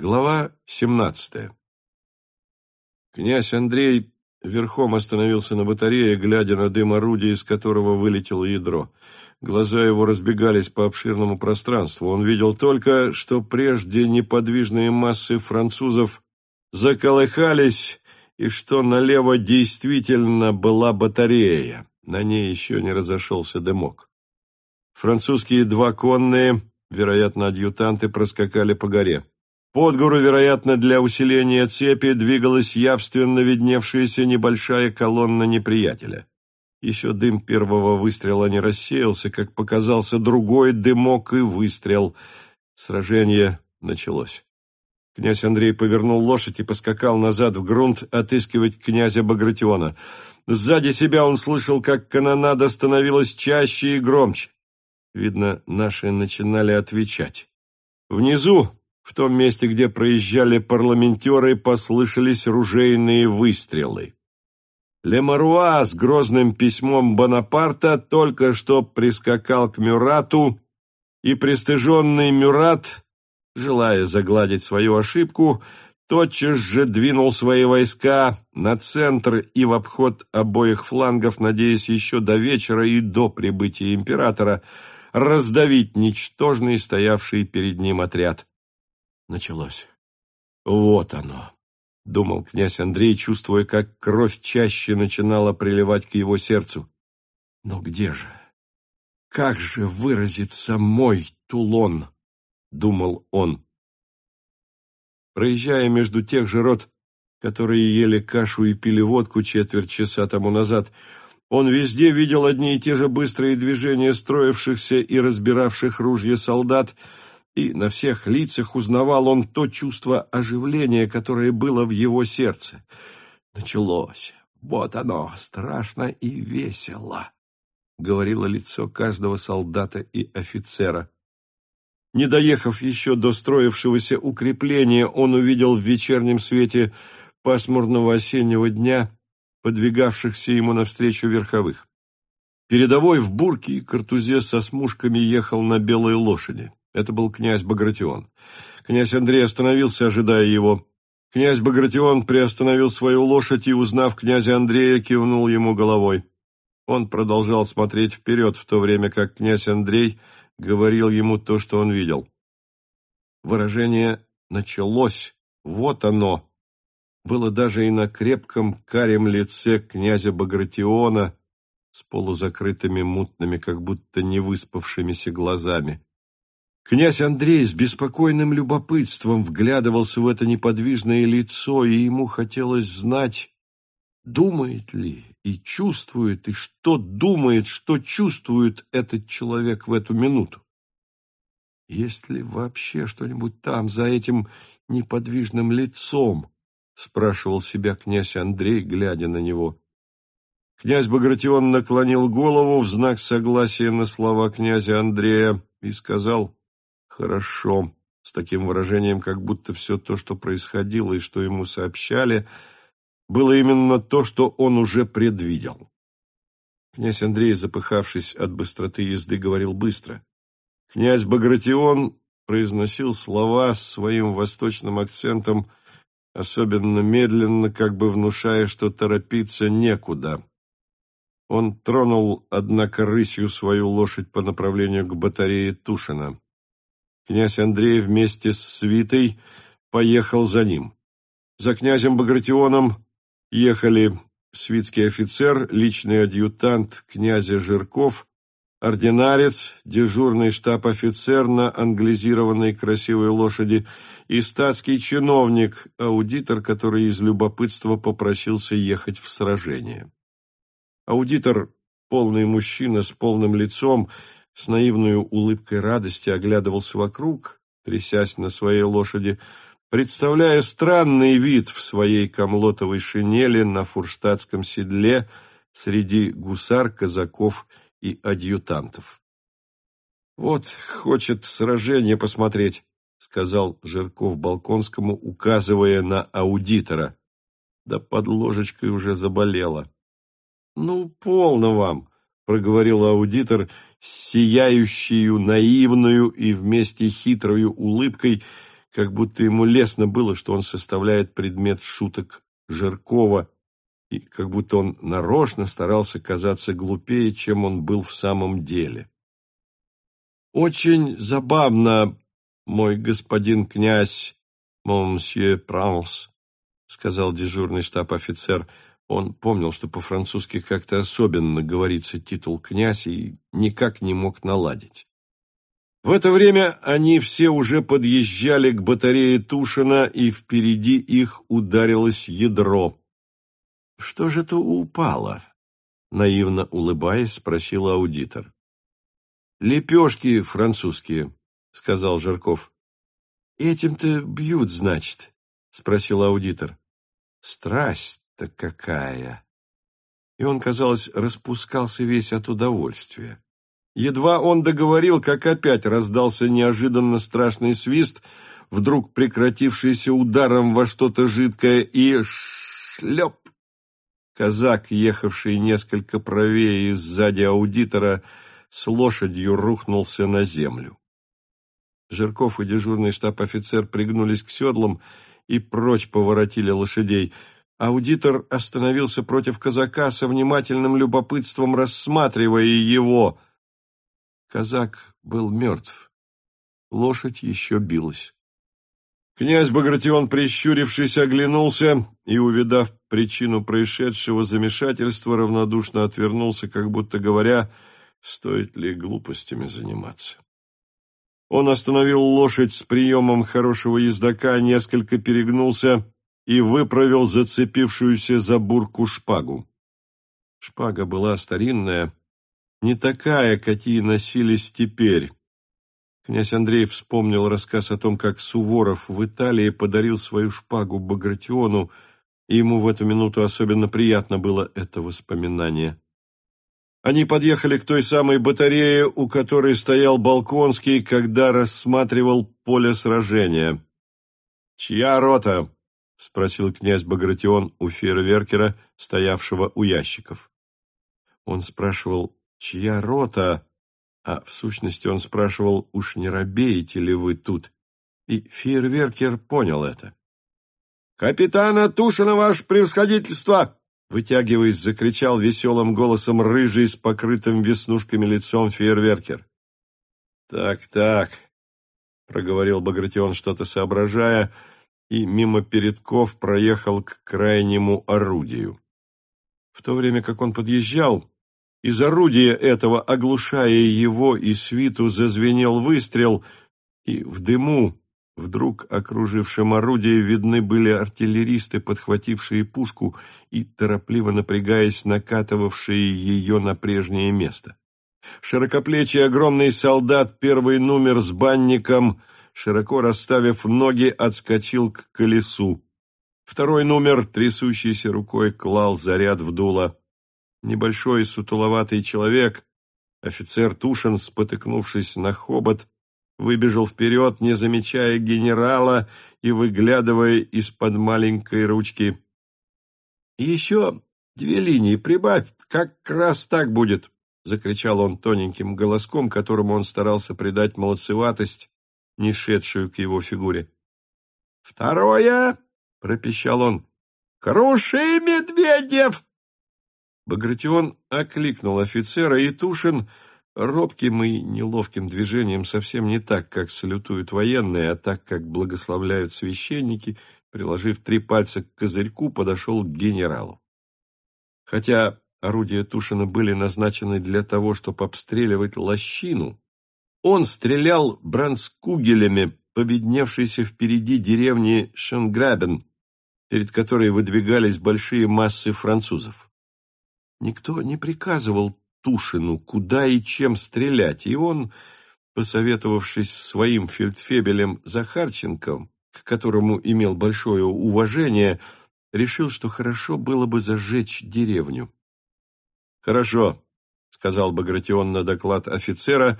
Глава 17. Князь Андрей верхом остановился на батарее, глядя на дым орудия, из которого вылетело ядро. Глаза его разбегались по обширному пространству. Он видел только, что прежде неподвижные массы французов заколыхались, и что налево действительно была батарея. На ней еще не разошелся дымок. Французские два конные, вероятно, адъютанты, проскакали по горе. Под гору, вероятно, для усиления цепи двигалась явственно видневшаяся небольшая колонна неприятеля. Еще дым первого выстрела не рассеялся, как показался другой дымок и выстрел. Сражение началось. Князь Андрей повернул лошадь и поскакал назад в грунт отыскивать князя Багратиона. Сзади себя он слышал, как канонада становилась чаще и громче. Видно, наши начинали отвечать. Внизу, в том месте, где проезжали парламентеры, послышались ружейные выстрелы. Лемаруа с грозным письмом Бонапарта только что прискакал к Мюрату, и пристыженный Мюрат, желая загладить свою ошибку, тотчас же двинул свои войска на центр и в обход обоих флангов, надеясь еще до вечера и до прибытия императора раздавить ничтожный стоявший перед ним отряд началось. Вот оно, думал князь Андрей, чувствуя, как кровь чаще начинала приливать к его сердцу. Но где же? Как же выразится мой Тулон? думал он. Проезжая между тех же рот, которые ели кашу и пили водку четверть часа тому назад, он везде видел одни и те же быстрые движения строившихся и разбиравших ружья солдат, и на всех лицах узнавал он то чувство оживления, которое было в его сердце. Началось. Вот оно, страшно и весело, — говорило лицо каждого солдата и офицера. Не доехав еще до строившегося укрепления, он увидел в вечернем свете пасмурного осеннего дня подвигавшихся ему навстречу верховых. Передовой в бурке и картузе со смушками ехал на белой лошади. Это был князь Багратион. Князь Андрей остановился, ожидая его. Князь Багратион приостановил свою лошадь и, узнав князя Андрея, кивнул ему головой. Он продолжал смотреть вперед, в то время как князь Андрей говорил ему то, что он видел. Выражение «началось», вот оно, было даже и на крепком карем лице князя Багратиона с полузакрытыми мутными, как будто не выспавшимися глазами. Князь Андрей с беспокойным любопытством вглядывался в это неподвижное лицо, и ему хотелось знать, думает ли и чувствует, и что думает, что чувствует этот человек в эту минуту. Есть ли вообще что-нибудь там, за этим неподвижным лицом? спрашивал себя князь Андрей, глядя на него. Князь Багратион наклонил голову в знак согласия на слова князя Андрея и сказал «Хорошо», с таким выражением, как будто все то, что происходило и что ему сообщали, было именно то, что он уже предвидел. Князь Андрей, запыхавшись от быстроты езды, говорил быстро. Князь Багратион произносил слова с своим восточным акцентом, особенно медленно, как бы внушая, что торопиться некуда. Он тронул, однако, рысью свою лошадь по направлению к батарее Тушина. Князь Андрей вместе с свитой поехал за ним. За князем Багратионом ехали свитский офицер, личный адъютант князя Жирков, ординарец, дежурный штаб-офицер на англизированной красивой лошади и статский чиновник, аудитор, который из любопытства попросился ехать в сражение. Аудитор, полный мужчина с полным лицом, с наивной улыбкой радости оглядывался вокруг, трясясь на своей лошади, представляя странный вид в своей комлотовой шинели на фурштадтском седле среди гусар, казаков и адъютантов. «Вот хочет сражение посмотреть», — сказал Жирков Балконскому, указывая на аудитора. Да под ложечкой уже заболела. «Ну, полно вам», — проговорил аудитор, сияющую, наивную и вместе хитрою улыбкой, как будто ему лестно было, что он составляет предмет шуток Жиркова, и как будто он нарочно старался казаться глупее, чем он был в самом деле. «Очень забавно, мой господин князь, монсье Пранс», — сказал дежурный штаб-офицер. Он помнил, что по-французски как-то особенно говорится титул «князь» и никак не мог наладить. В это время они все уже подъезжали к батарее Тушина, и впереди их ударилось ядро. «Что же это упало?» — наивно улыбаясь, спросил аудитор. «Лепешки французские», — сказал Жирков. «Этим-то бьют, значит?» — спросил аудитор. «Страсть-то какая!» И он, казалось, распускался весь от удовольствия. Едва он договорил, как опять раздался неожиданно страшный свист, вдруг прекратившийся ударом во что-то жидкое, и шлеп! Казак, ехавший несколько правее сзади аудитора, с лошадью рухнулся на землю. Жирков и дежурный штаб-офицер пригнулись к седлам и прочь поворотили лошадей. Аудитор остановился против казака со внимательным любопытством, рассматривая его. Казак был мертв. Лошадь еще билась. Князь Багратион, прищурившись, оглянулся и, увидав причину происшедшего замешательства, равнодушно отвернулся, как будто говоря, стоит ли глупостями заниматься. Он остановил лошадь с приемом хорошего ездока, несколько перегнулся и выправил зацепившуюся за бурку шпагу. Шпага была старинная, не такая, какие носились теперь. Князь Андрей вспомнил рассказ о том, как Суворов в Италии подарил свою шпагу Багратиону, и ему в эту минуту особенно приятно было это воспоминание. Они подъехали к той самой батарее, у которой стоял Балконский, когда рассматривал поле сражения. «Чья рота?» — спросил князь Багратион у фейерверкера, стоявшего у ящиков. Он спрашивал чья рота, а в сущности он спрашивал, уж не робеете ли вы тут, и фейерверкер понял это. «Капитана Тушина, ваше превосходительство!» Вытягиваясь, закричал веселым голосом рыжий с покрытым веснушками лицом фейерверкер. «Так-так», — проговорил Багратион, что-то соображая, и мимо передков проехал к крайнему орудию. В то время как он подъезжал, из орудия этого, оглушая его и свиту, зазвенел выстрел, и в дыму, вдруг окружившем орудие, видны были артиллеристы, подхватившие пушку и, торопливо напрягаясь, накатывавшие ее на прежнее место. Широкоплечий огромный солдат, первый номер с банником, широко расставив ноги, отскочил к колесу. Второй номер, трясущейся рукой, клал заряд в дуло. Небольшой сутуловатый человек, офицер Тушин, спотыкнувшись на хобот, выбежал вперед, не замечая генерала и выглядывая из-под маленькой ручки. «Еще две линии прибавь, как раз так будет!» — закричал он тоненьким голоском, которому он старался придать молодцеватость, не шедшую к его фигуре. «Второе!» — пропищал он. «Круши, Медведев!» Багратион окликнул офицера, и Тушин робким и неловким движением совсем не так, как салютуют военные, а так, как благословляют священники, приложив три пальца к козырьку, подошел к генералу. Хотя орудия Тушина были назначены для того, чтобы обстреливать лощину, он стрелял бранскугелями, повидневшейся впереди деревни Шенграбен, перед которой выдвигались большие массы французов. Никто не приказывал Тушину, куда и чем стрелять, и он, посоветовавшись своим фельдфебелем Захарченковым, к которому имел большое уважение, решил, что хорошо было бы зажечь деревню. «Хорошо», — сказал Багратион на доклад офицера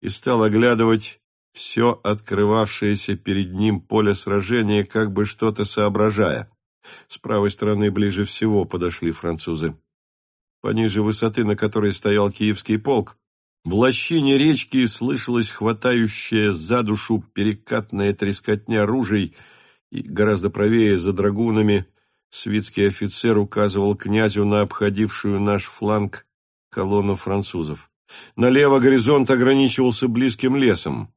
и стал оглядывать все открывавшееся перед ним поле сражения, как бы что-то соображая. С правой стороны ближе всего подошли французы. Пониже высоты, на которой стоял киевский полк, В лощине речки слышалась хватающая за душу перекатная трескотня ружей, и гораздо правее за драгунами свитский офицер указывал князю на обходившую наш фланг колонну французов. Налево горизонт ограничивался близким лесом.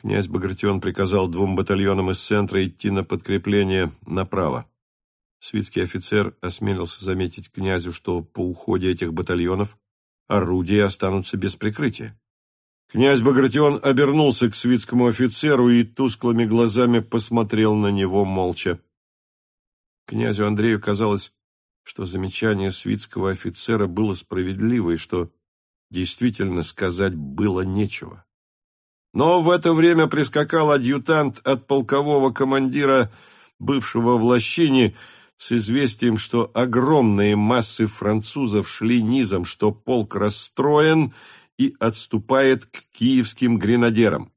Князь Багратион приказал двум батальонам из центра идти на подкрепление направо. Свитский офицер осмелился заметить князю, что по уходе этих батальонов орудия останутся без прикрытия. Князь Багратион обернулся к свитскому офицеру и тусклыми глазами посмотрел на него молча. Князю Андрею казалось, что замечание свитского офицера было справедливо и что действительно сказать было нечего. Но в это время прискакал адъютант от полкового командира, бывшего в Лощине, с известием, что огромные массы французов шли низом, что полк расстроен и отступает к киевским гренадерам.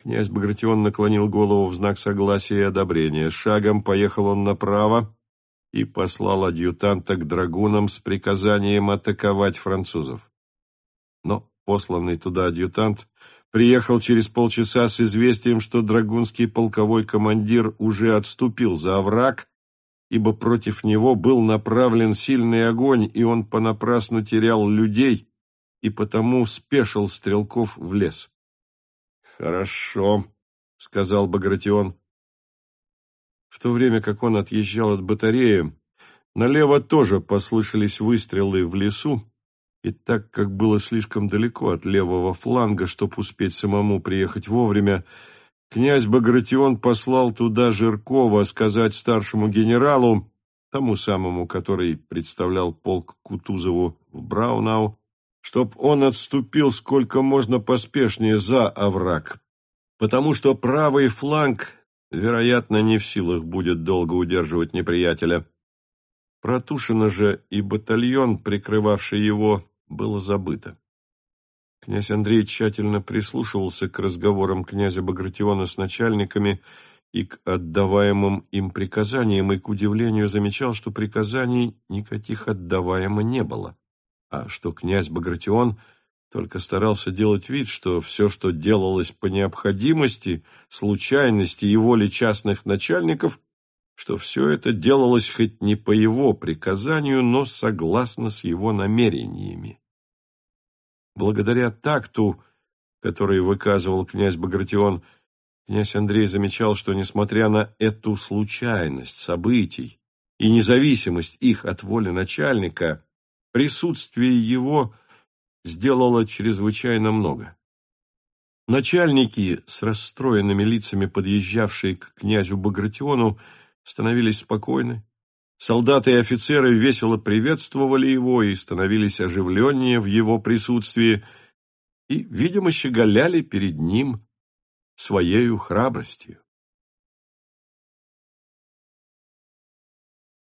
Князь Багратион наклонил голову в знак согласия и одобрения. Шагом поехал он направо и послал адъютанта к драгунам с приказанием атаковать французов. Но посланный туда адъютант приехал через полчаса с известием, что драгунский полковой командир уже отступил за овраг, ибо против него был направлен сильный огонь, и он понапрасну терял людей, и потому спешил стрелков в лес. «Хорошо», — сказал Багратион. В то время как он отъезжал от батареи, налево тоже послышались выстрелы в лесу, и так как было слишком далеко от левого фланга, чтобы успеть самому приехать вовремя, князь Багратион послал туда Жиркова сказать старшему генералу, тому самому, который представлял полк Кутузову в Браунау, чтоб он отступил сколько можно поспешнее за овраг, потому что правый фланг, вероятно, не в силах будет долго удерживать неприятеля. Протушина же и батальон, прикрывавший его, было забыто. Князь Андрей тщательно прислушивался к разговорам князя Багратиона с начальниками и к отдаваемым им приказаниям, и, к удивлению, замечал, что приказаний никаких отдаваемо не было, а что князь Багратион только старался делать вид, что все, что делалось по необходимости, случайности и воле частных начальников, что все это делалось хоть не по его приказанию, но согласно с его намерениями. Благодаря такту, который выказывал князь Багратион, князь Андрей замечал, что, несмотря на эту случайность событий и независимость их от воли начальника, присутствие его сделало чрезвычайно много. Начальники, с расстроенными лицами подъезжавшие к князю Багратиону, становились спокойны, Солдаты и офицеры весело приветствовали его и становились оживленнее в его присутствии и, видимо, щеголяли перед ним своею храбростью.